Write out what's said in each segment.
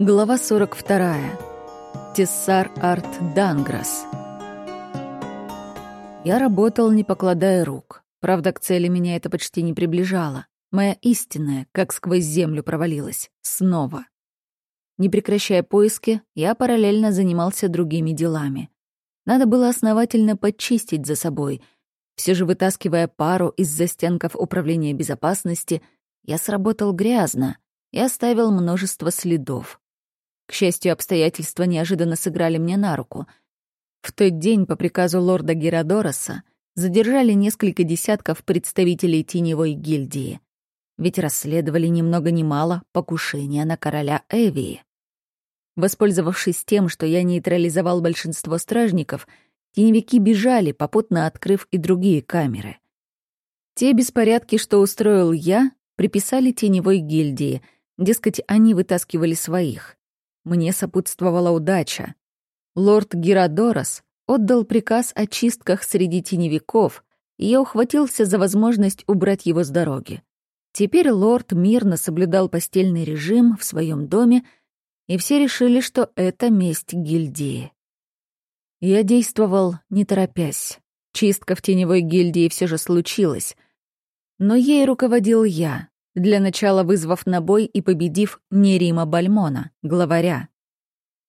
Глава 42. Тессар Арт Данграс. Я работал, не покладая рук. Правда, к цели меня это почти не приближало. Моя истинная, как сквозь землю провалилась. Снова. Не прекращая поиски, я параллельно занимался другими делами. Надо было основательно подчистить за собой. Все же вытаскивая пару из застенков управления безопасности, я сработал грязно и оставил множество следов. К счастью, обстоятельства неожиданно сыграли мне на руку. В тот день по приказу лорда Геродороса задержали несколько десятков представителей теневой гильдии. Ведь расследовали ни много ни мало покушения на короля Эвии. Воспользовавшись тем, что я нейтрализовал большинство стражников, теневики бежали, попутно открыв и другие камеры. Те беспорядки, что устроил я, приписали теневой гильдии, дескать, они вытаскивали своих. Мне сопутствовала удача. Лорд Геродорос отдал приказ о чистках среди теневиков, и я ухватился за возможность убрать его с дороги. Теперь лорд мирно соблюдал постельный режим в своем доме, и все решили, что это месть гильдии. Я действовал, не торопясь. Чистка в теневой гильдии все же случилась. Но ей руководил я, для начала вызвав на бой и победив Нерима Бальмона, главаря.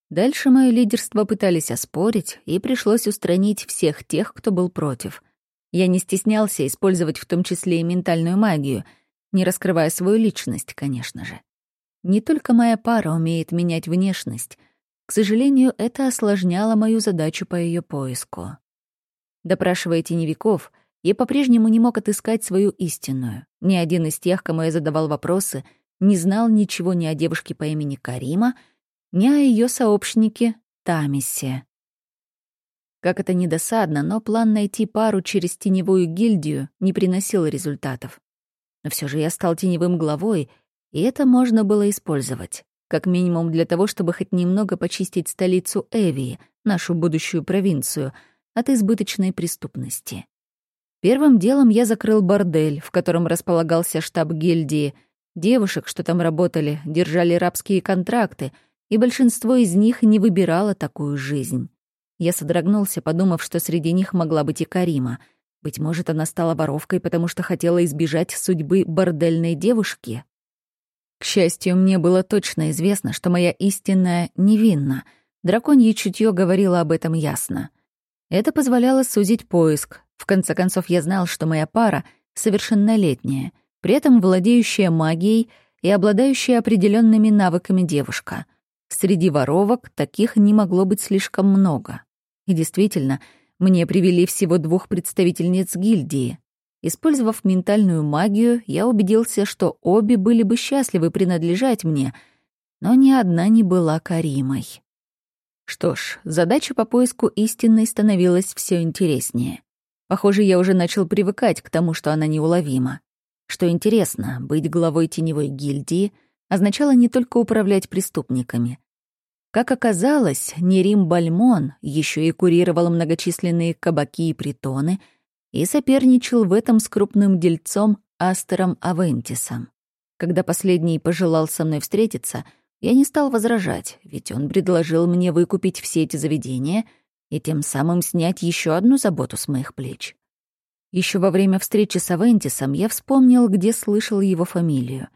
Дальше мое лидерство пытались оспорить, и пришлось устранить всех тех, кто был против. Я не стеснялся использовать в том числе и ментальную магию, не раскрывая свою личность, конечно же. Не только моя пара умеет менять внешность. К сожалению, это осложняло мою задачу по ее поиску. Допрашивая теневиков, я по-прежнему не мог отыскать свою истинную. Ни один из тех, кому я задавал вопросы, не знал ничего ни о девушке по имени Карима, ни о ее сообщнике Тамисе. Как это недосадно, но план найти пару через теневую гильдию не приносил результатов. Но все же я стал теневым главой, и это можно было использовать. Как минимум для того, чтобы хоть немного почистить столицу Эвии, нашу будущую провинцию, от избыточной преступности. Первым делом я закрыл бордель, в котором располагался штаб гильдии. Девушек, что там работали, держали рабские контракты, и большинство из них не выбирало такую жизнь. Я содрогнулся, подумав, что среди них могла быть и Карима. Быть может, она стала воровкой, потому что хотела избежать судьбы бордельной девушки? К счастью, мне было точно известно, что моя истинная невинна. Драконье чутье говорило об этом ясно. Это позволяло сузить поиск, в конце концов, я знал, что моя пара совершеннолетняя, при этом владеющая магией и обладающая определенными навыками девушка. Среди воровок таких не могло быть слишком много. И действительно, мне привели всего двух представительниц гильдии. Использовав ментальную магию, я убедился, что обе были бы счастливы принадлежать мне, но ни одна не была Каримой. Что ж, задача по поиску истинной становилась все интереснее. Похоже, я уже начал привыкать к тому, что она неуловима. Что интересно, быть главой теневой гильдии означало не только управлять преступниками. Как оказалось, Нерим Бальмон еще и курировал многочисленные кабаки и притоны и соперничал в этом с крупным дельцом Астером Авентисом. Когда последний пожелал со мной встретиться, я не стал возражать, ведь он предложил мне выкупить все эти заведения — и тем самым снять еще одну заботу с моих плеч. Еще во время встречи с Авентисом я вспомнил, где слышал его фамилию.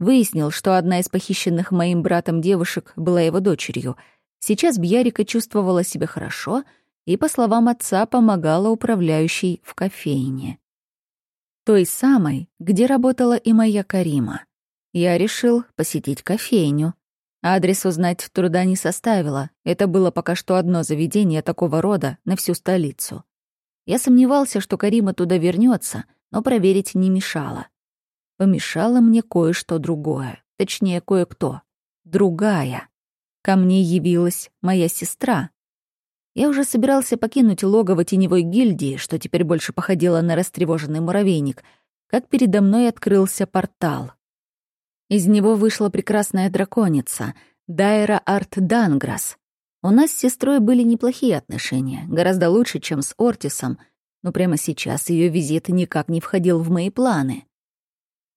Выяснил, что одна из похищенных моим братом девушек была его дочерью. Сейчас Бьярика чувствовала себя хорошо и, по словам отца, помогала управляющей в кофейне. Той самой, где работала и моя Карима. Я решил посетить кофейню. Адрес узнать труда не составило. Это было пока что одно заведение такого рода на всю столицу. Я сомневался, что Карима туда вернется, но проверить не мешало. Помешало мне кое-что другое. Точнее, кое-кто. Другая. Ко мне явилась моя сестра. Я уже собирался покинуть логово теневой гильдии, что теперь больше походило на растревоженный муравейник, как передо мной открылся портал — из него вышла прекрасная драконица, Дайра Арт Данграс. У нас с сестрой были неплохие отношения, гораздо лучше, чем с Ортисом, но прямо сейчас ее визит никак не входил в мои планы.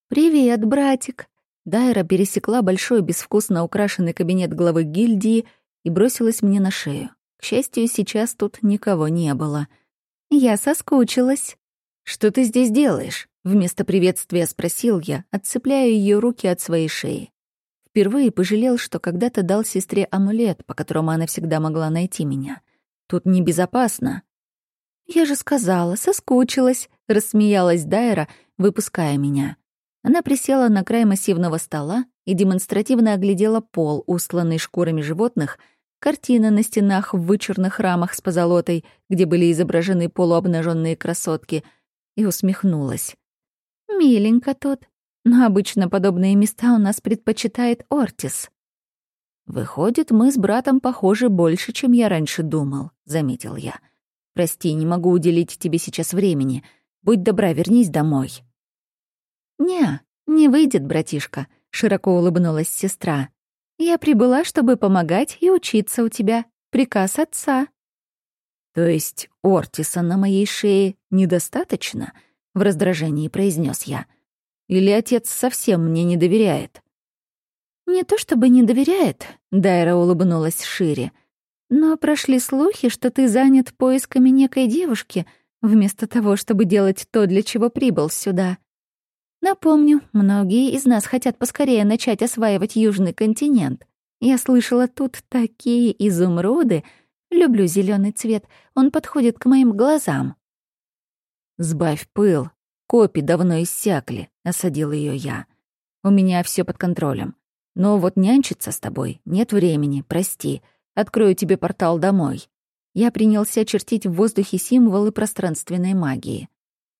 «Привет, братик!» Дайра пересекла большой безвкусно украшенный кабинет главы гильдии и бросилась мне на шею. К счастью, сейчас тут никого не было. Я соскучилась. «Что ты здесь делаешь?» — вместо приветствия спросил я, отцепляя ее руки от своей шеи. Впервые пожалел, что когда-то дал сестре амулет, по которому она всегда могла найти меня. Тут небезопасно. «Я же сказала, соскучилась», — рассмеялась Дайра, выпуская меня. Она присела на край массивного стола и демонстративно оглядела пол, устланный шкурами животных, картины на стенах в вычурных рамах с позолотой, где были изображены полуобнаженные красотки, и усмехнулась. «Миленько тут, но обычно подобные места у нас предпочитает Ортис». «Выходит, мы с братом похожи больше, чем я раньше думал», — заметил я. «Прости, не могу уделить тебе сейчас времени. Будь добра, вернись домой». «Не, не выйдет, братишка», — широко улыбнулась сестра. «Я прибыла, чтобы помогать и учиться у тебя. Приказ отца». «То есть Ортиса на моей шее недостаточно?» — в раздражении произнес я. «Или отец совсем мне не доверяет?» «Не то чтобы не доверяет», — Дайра улыбнулась шире, «но прошли слухи, что ты занят поисками некой девушки, вместо того, чтобы делать то, для чего прибыл сюда. Напомню, многие из нас хотят поскорее начать осваивать Южный континент. Я слышала, тут такие изумруды. Люблю зеленый цвет, он подходит к моим глазам. «Сбавь пыл, копи давно иссякли», — осадил ее я. «У меня все под контролем. Но вот нянчиться с тобой нет времени, прости. Открою тебе портал домой». Я принялся чертить в воздухе символы пространственной магии.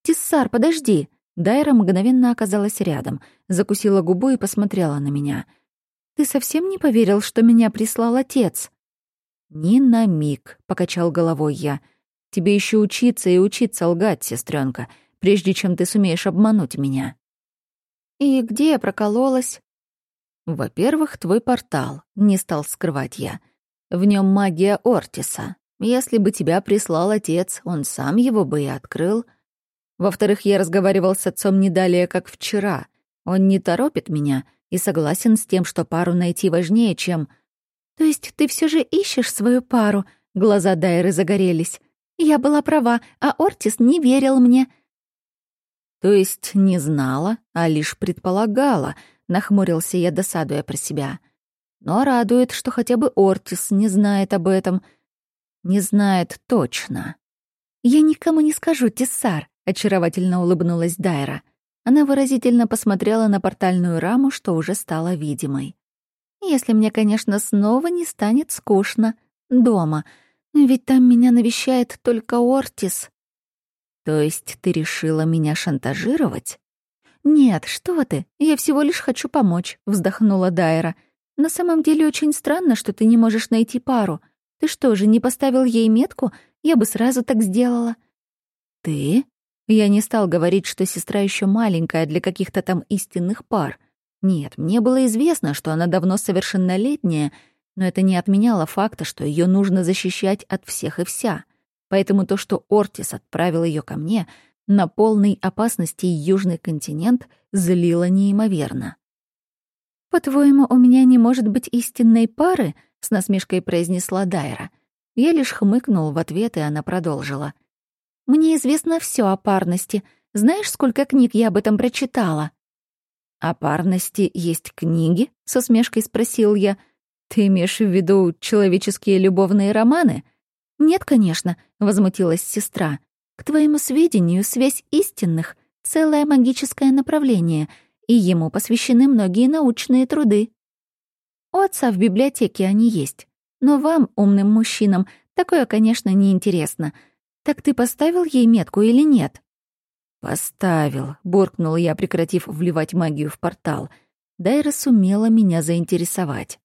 «Тиссар, подожди!» Дайра мгновенно оказалась рядом, закусила губу и посмотрела на меня. «Ты совсем не поверил, что меня прислал отец?» «Ни на миг», — покачал головой я. «Тебе еще учиться и учиться лгать, сестренка, прежде чем ты сумеешь обмануть меня». «И где я прокололась?» «Во-первых, твой портал», — не стал скрывать я. «В нем магия Ортиса. Если бы тебя прислал отец, он сам его бы и открыл». Во-вторых, я разговаривал с отцом не далее, как вчера. Он не торопит меня и согласен с тем, что пару найти важнее, чем... То есть ты все же ищешь свою пару? Глаза Дайры загорелись. Я была права, а Ортис не верил мне. То есть не знала, а лишь предполагала, нахмурился я, досадуя про себя. Но радует, что хотя бы Ортис не знает об этом. Не знает точно. Я никому не скажу, Тессар. — очаровательно улыбнулась Дайра. Она выразительно посмотрела на портальную раму, что уже стала видимой. «Если мне, конечно, снова не станет скучно. Дома. Ведь там меня навещает только Ортис». «То есть ты решила меня шантажировать?» «Нет, что ты, я всего лишь хочу помочь», — вздохнула Дайра. «На самом деле очень странно, что ты не можешь найти пару. Ты что же, не поставил ей метку? Я бы сразу так сделала». «Ты?» Я не стал говорить, что сестра еще маленькая для каких-то там истинных пар. Нет, мне было известно, что она давно совершеннолетняя, но это не отменяло факта, что ее нужно защищать от всех и вся. Поэтому то, что Ортис отправил ее ко мне, на полной опасности Южный континент злило неимоверно. «По-твоему, у меня не может быть истинной пары?» — с насмешкой произнесла Дайра. Я лишь хмыкнул в ответ, и она продолжила. Мне известно все о парности. Знаешь, сколько книг я об этом прочитала?» «О парности есть книги?» — с усмешкой спросил я. «Ты имеешь в виду человеческие любовные романы?» «Нет, конечно», — возмутилась сестра. «К твоему сведению, связь истинных — целое магическое направление, и ему посвящены многие научные труды. У отца в библиотеке они есть. Но вам, умным мужчинам, такое, конечно, не интересно. «Так ты поставил ей метку или нет?» «Поставил», — буркнул я, прекратив вливать магию в портал. Дайра сумела меня заинтересовать.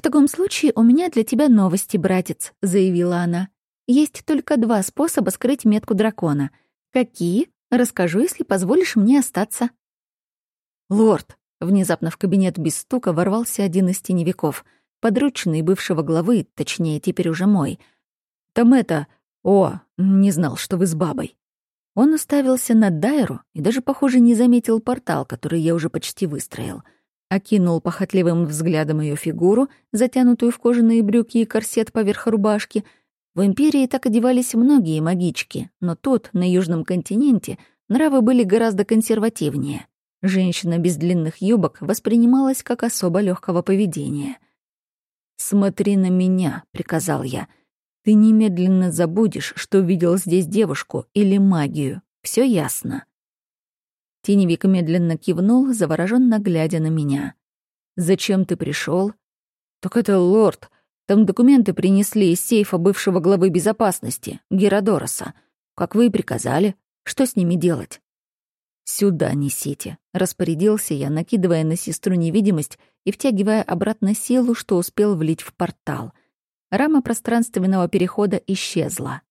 «В таком случае у меня для тебя новости, братец», — заявила она. «Есть только два способа скрыть метку дракона. Какие? Расскажу, если позволишь мне остаться». «Лорд!» — внезапно в кабинет без стука ворвался один из теневиков, подручный бывшего главы, точнее, теперь уже мой. «Там это... О, не знал, что вы с бабой. Он уставился на Дайру и даже, похоже, не заметил портал, который я уже почти выстроил. Окинул похотливым взглядом ее фигуру, затянутую в кожаные брюки и корсет поверх рубашки. В Империи так одевались многие магички, но тут, на Южном континенте, нравы были гораздо консервативнее. Женщина без длинных юбок воспринималась как особо легкого поведения. «Смотри на меня», — приказал я. «Ты немедленно забудешь, что видел здесь девушку или магию. Все ясно». Теневик медленно кивнул, завороженно глядя на меня. «Зачем ты пришел? «Так это лорд. Там документы принесли из сейфа бывшего главы безопасности, Геродороса. Как вы и приказали. Что с ними делать?» «Сюда несите», — распорядился я, накидывая на сестру невидимость и втягивая обратно силу, что успел влить в портал. Рама пространственного перехода исчезла.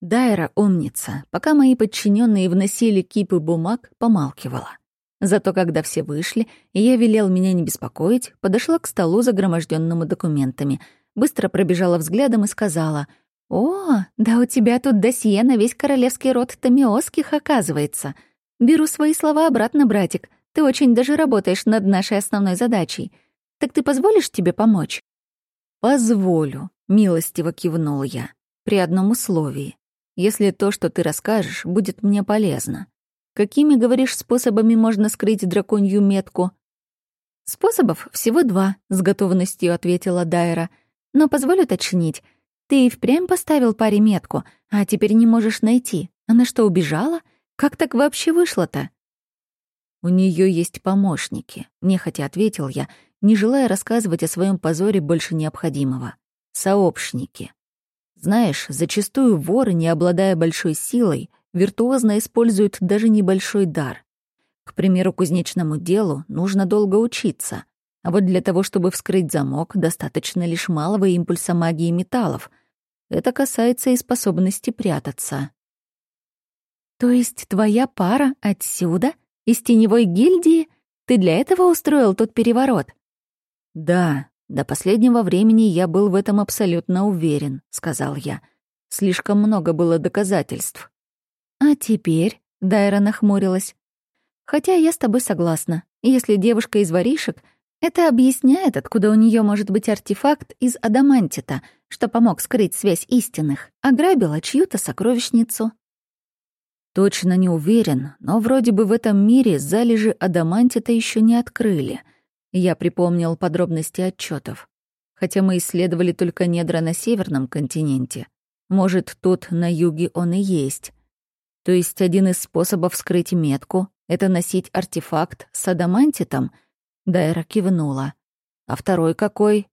Дайра умница, пока мои подчиненные вносили кипы бумаг, помалкивала. Зато когда все вышли, и я велел меня не беспокоить, подошла к столу, загроможденному документами, быстро пробежала взглядом и сказала, «О, да у тебя тут досье на весь королевский род Томиосских, оказывается. Беру свои слова обратно, братик. Ты очень даже работаешь над нашей основной задачей. Так ты позволишь тебе помочь?» «Позволю», — милостиво кивнул я, при одном условии если то, что ты расскажешь, будет мне полезно. Какими, говоришь, способами можно скрыть драконью метку?» «Способов всего два», — с готовностью ответила Дайра. «Но позволю уточнить. Ты и впрямь поставил паре метку, а теперь не можешь найти. Она что, убежала? Как так вообще вышло-то?» «У нее есть помощники», — нехотя ответил я, не желая рассказывать о своем позоре больше необходимого. «Сообщники. Знаешь, зачастую воры, не обладая большой силой, виртуозно используют даже небольшой дар. К примеру, кузнечному делу нужно долго учиться, а вот для того, чтобы вскрыть замок, достаточно лишь малого импульса магии металлов. Это касается и способности прятаться. «То есть твоя пара отсюда, из теневой гильдии? Ты для этого устроил тот переворот?» «Да, «До последнего времени я был в этом абсолютно уверен», — сказал я. «Слишком много было доказательств». «А теперь?» — Дайра нахмурилась. «Хотя я с тобой согласна. Если девушка из воришек, это объясняет, откуда у нее может быть артефакт из адамантита, что помог скрыть связь истинных, ограбила чью-то сокровищницу». Точно не уверен, но вроде бы в этом мире залежи адамантита еще не открыли — я припомнил подробности отчетов. Хотя мы исследовали только недра на северном континенте. Может, тут на юге он и есть. То есть один из способов скрыть метку — это носить артефакт с адамантитом? Дайра кивнула. А второй какой?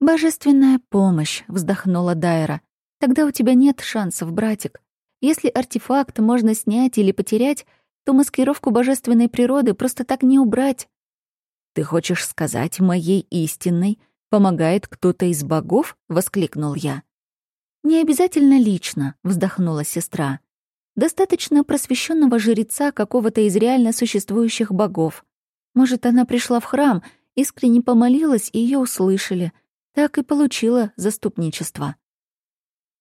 «Божественная помощь», — вздохнула Дайра. «Тогда у тебя нет шансов, братик. Если артефакт можно снять или потерять, то маскировку божественной природы просто так не убрать. «Ты хочешь сказать, моей истинной помогает кто-то из богов?» — воскликнул я. «Не обязательно лично», — вздохнула сестра. «Достаточно просвещенного жреца какого-то из реально существующих богов. Может, она пришла в храм, искренне помолилась, и ее услышали. Так и получила заступничество».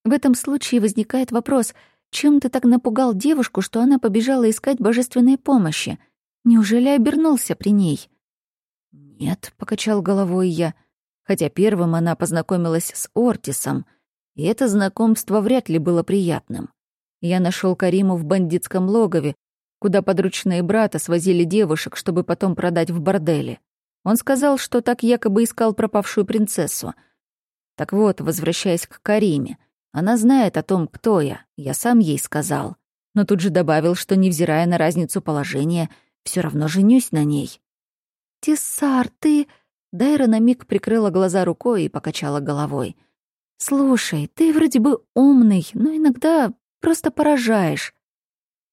В этом случае возникает вопрос, чем ты так напугал девушку, что она побежала искать божественной помощи? Неужели обернулся при ней? «Нет», — покачал головой я, хотя первым она познакомилась с Ортисом, и это знакомство вряд ли было приятным. Я нашел Кариму в бандитском логове, куда подручные брата свозили девушек, чтобы потом продать в борделе. Он сказал, что так якобы искал пропавшую принцессу. Так вот, возвращаясь к Кариме, она знает о том, кто я, я сам ей сказал. Но тут же добавил, что, невзирая на разницу положения, все равно женюсь на ней. «Тесар, ты...» Дайра на миг прикрыла глаза рукой и покачала головой. «Слушай, ты вроде бы умный, но иногда просто поражаешь.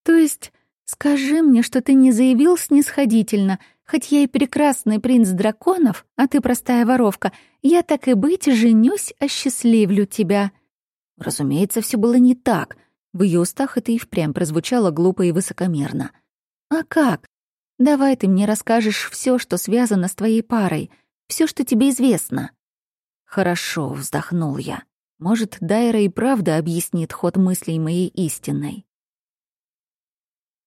То есть, скажи мне, что ты не заявил снисходительно, хоть я и прекрасный принц драконов, а ты простая воровка, я так и быть женюсь, осчастливлю тебя». Разумеется, все было не так. В ее устах это и впрямь прозвучало глупо и высокомерно. «А как? Давай ты мне расскажешь все, что связано с твоей парой, все, что тебе известно». «Хорошо», — вздохнул я. «Может, Дайра и правда объяснит ход мыслей моей истинной».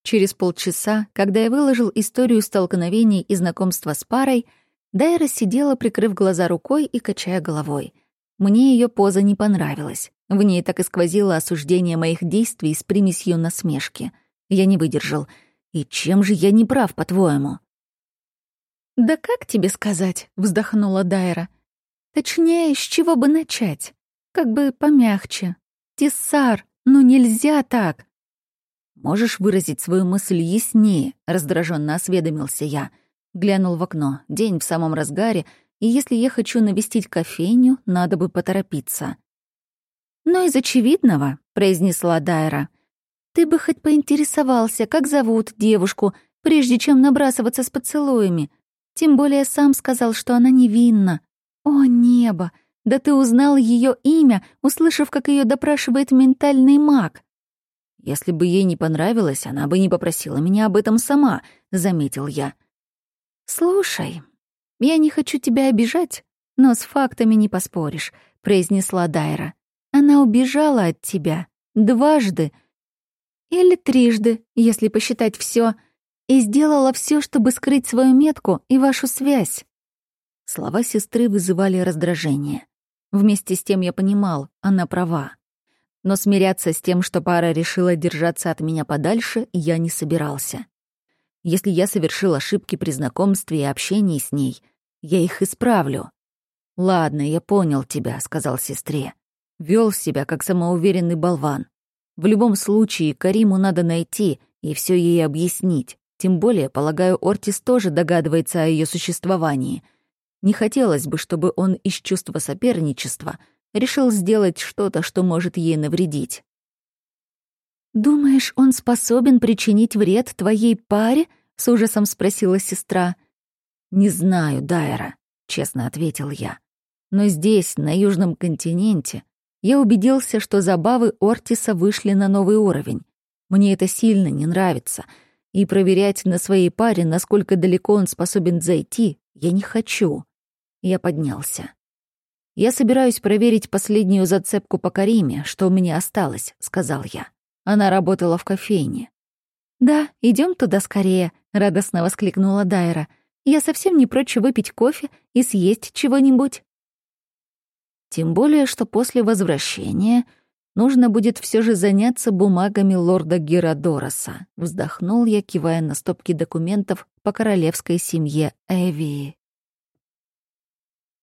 Через полчаса, когда я выложил историю столкновений и знакомства с парой, Дайра сидела, прикрыв глаза рукой и качая головой. Мне ее поза не понравилась. В ней так и сквозило осуждение моих действий с примесью насмешки. Я не выдержал. «И чем же я не прав, по-твоему?» «Да как тебе сказать?» — вздохнула Дайра. «Точнее, с чего бы начать? Как бы помягче. Тессар, ну нельзя так!» «Можешь выразить свою мысль яснее?» — раздраженно осведомился я. Глянул в окно. День в самом разгаре, и если я хочу навестить кофейню, надо бы поторопиться. «Но из очевидного», — произнесла Дайра, — «ты бы хоть поинтересовался, как зовут девушку, прежде чем набрасываться с поцелуями. Тем более сам сказал, что она невинна. О, небо! Да ты узнал ее имя, услышав, как ее допрашивает ментальный маг. Если бы ей не понравилось, она бы не попросила меня об этом сама, заметил я. Слушай, я не хочу тебя обижать, но с фактами не поспоришь, произнесла Дайра. Она убежала от тебя дважды или трижды, если посчитать все, и сделала все, чтобы скрыть свою метку и вашу связь. Слова сестры вызывали раздражение. Вместе с тем я понимал, она права. Но смиряться с тем, что пара решила держаться от меня подальше, я не собирался. Если я совершил ошибки при знакомстве и общении с ней, я их исправлю. «Ладно, я понял тебя», — сказал сестре. Вел себя, как самоуверенный болван. В любом случае, Кариму надо найти и все ей объяснить. Тем более, полагаю, Ортис тоже догадывается о ее существовании. Не хотелось бы, чтобы он из чувства соперничества — решил сделать что-то, что может ей навредить. «Думаешь, он способен причинить вред твоей паре?» — с ужасом спросила сестра. «Не знаю, Дайра», — честно ответил я. «Но здесь, на Южном континенте, я убедился, что забавы Ортиса вышли на новый уровень. Мне это сильно не нравится, и проверять на своей паре, насколько далеко он способен зайти, я не хочу». Я поднялся. «Я собираюсь проверить последнюю зацепку по Кариме, что у меня осталось», — сказал я. Она работала в кофейне. «Да, идем туда скорее», — радостно воскликнула Дайра. «Я совсем не прочь выпить кофе и съесть чего-нибудь». Тем более, что после возвращения нужно будет все же заняться бумагами лорда Геродороса. Вздохнул я, кивая на стопки документов по королевской семье Эвии.